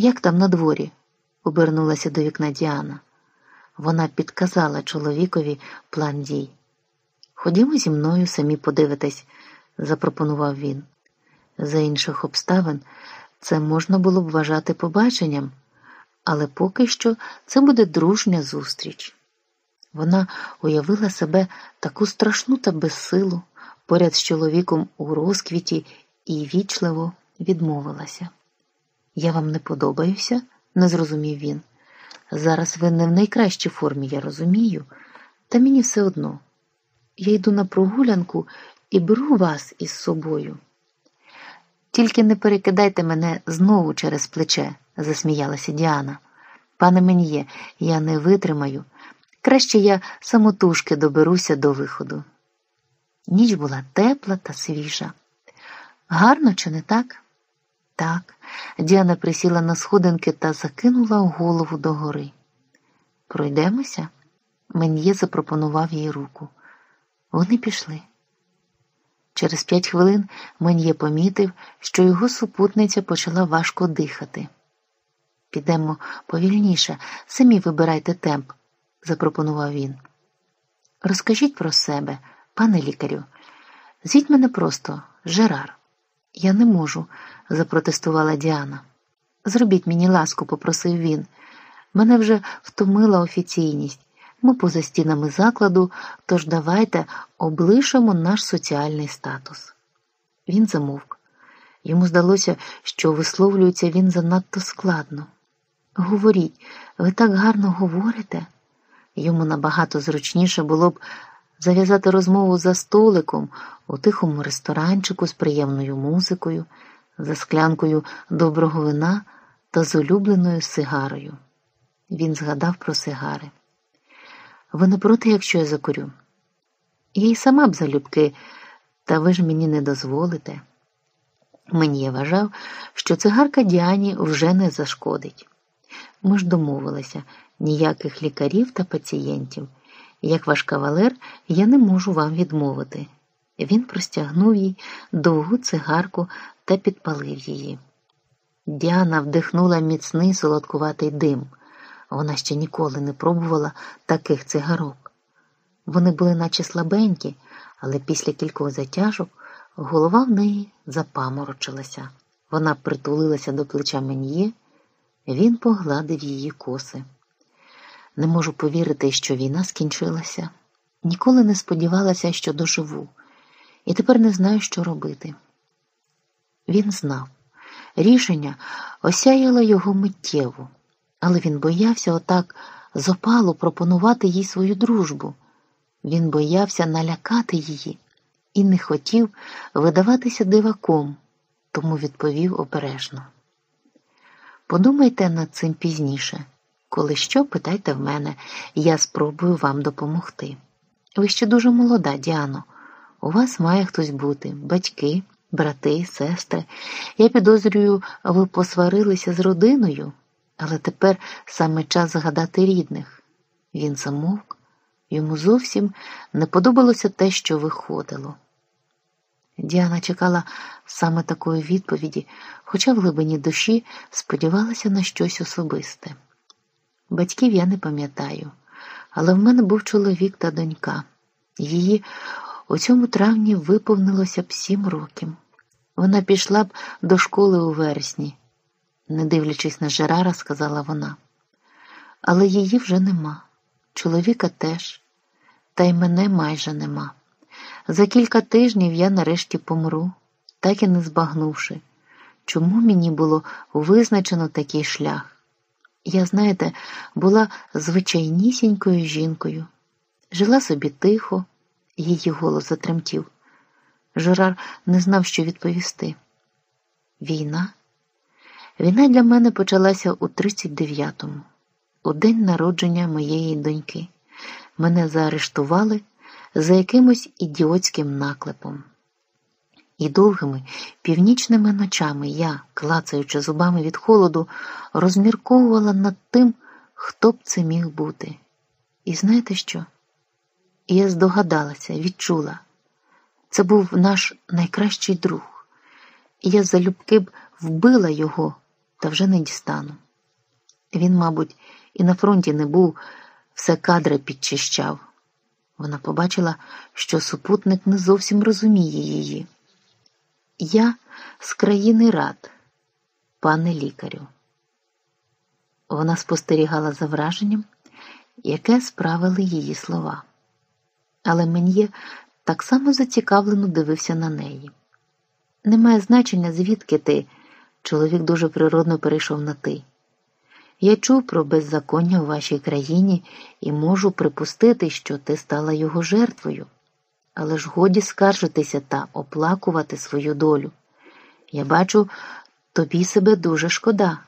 Як там на дворі?» – обернулася до вікна Діана. Вона підказала чоловікові план дій. Ходімо зі мною, самі подивитесь, запропонував він. За інших обставин це можна було б вважати побаченням, але поки що це буде дружня зустріч. Вона уявила себе таку страшну та безсилу поряд з чоловіком у розквіті і вічливо відмовилася. Я вам не подобаюся, не зрозумів він. Зараз ви не в найкращій формі, я розумію, та мені все одно. Я йду на прогулянку і беру вас із собою. Тільки не перекидайте мене знову через плече, засміялася Діана. Пане Мен'є, я не витримаю. Краще я самотужки доберуся до виходу. Ніч була тепла та свіжа. Гарно, чи не так? Так. Діана присіла на сходинки та закинула голову догори. Пройдемося? Мен'є запропонував їй руку. Вони пішли. Через п'ять хвилин Мен'є помітив, що його супутниця почала важко дихати. Підемо повільніше, самі вибирайте темп, запропонував він. Розкажіть про себе, пане лікарю. Звіть мене просто, Жерар. Я не можу, запротестувала Діана. Зробіть мені ласку, попросив він. Мене вже втомила офіційність. Ми поза стінами закладу, тож давайте облишимо наш соціальний статус. Він замовк. Йому здалося, що висловлюється він занадто складно. Говоріть, ви так гарно говорите. Йому набагато зручніше було б зав'язати розмову за столиком у тихому ресторанчику з приємною музикою, за склянкою доброго вина та з улюбленою сигарою. Він згадав про сигари. Ви не проти, якщо я закурю? Я й сама б залюбки, та ви ж мені не дозволите. Мені я вважав, що цигарка Діані вже не зашкодить. Ми ж домовилися ніяких лікарів та пацієнтів. Як ваш кавалер, я не можу вам відмовити. Він простягнув їй довгу цигарку та підпалив її. Діана вдихнула міцний солодкуватий дим. Вона ще ніколи не пробувала таких цигарок. Вони були наче слабенькі, але після кількох затяжок голова в неї запаморочилася. Вона притулилася до плеча Мен'є, він погладив її коси. Не можу повірити, що війна скінчилася. Ніколи не сподівалася, що доживу, і тепер не знаю, що робити. Він знав, рішення осяяло його миттєво, але він боявся отак з опалу пропонувати їй свою дружбу. Він боявся налякати її і не хотів видаватися диваком, тому відповів обережно. Подумайте над цим пізніше. Коли що, питайте в мене, я спробую вам допомогти. Ви ще дуже молода, Діано. У вас має хтось бути батьки, брати, сестри. Я підозрюю, ви посварилися з родиною, але тепер саме час згадати рідних. Він замовк, йому зовсім не подобалося те, що виходило. Діана чекала саме такої відповіді, хоча в глибині душі сподівалася на щось особисте. Батьків я не пам'ятаю, але в мене був чоловік та донька. Її у цьому травні виповнилося б сім років. Вона пішла б до школи у вересні, не дивлячись на Жерара, сказала вона. Але її вже нема. Чоловіка теж, та й мене майже нема. За кілька тижнів я нарешті помру, так і не збагнувши, чому мені було визначено такий шлях. Я, знаєте, була звичайнісінькою жінкою, жила собі тихо, її голос затремтів. Жерар не знав, що відповісти. Війна? Війна для мене почалася у 39-му, у день народження моєї доньки. Мене заарештували за якимось ідіотським наклепом. І довгими північними ночами я, клацаючи зубами від холоду, розмірковувала над тим, хто б це міг бути. І знаєте що? Я здогадалася, відчула це був наш найкращий друг, і я залюбки б вбила його, та вже не дістану. Він, мабуть, і на фронті не був, все кадри підчищав. Вона побачила, що супутник не зовсім розуміє її. Я з країни рад, пане лікарю. Вона спостерігала за враженням, яке справили її слова. Але мені так само зацікавлено дивився на неї. Немає значення, звідки ти. Чоловік дуже природно перейшов на ти. Я чув про беззаконня у вашій країні і можу припустити, що ти стала його жертвою. Але ж годі скаржитися та оплакувати свою долю. Я бачу, тобі себе дуже шкода.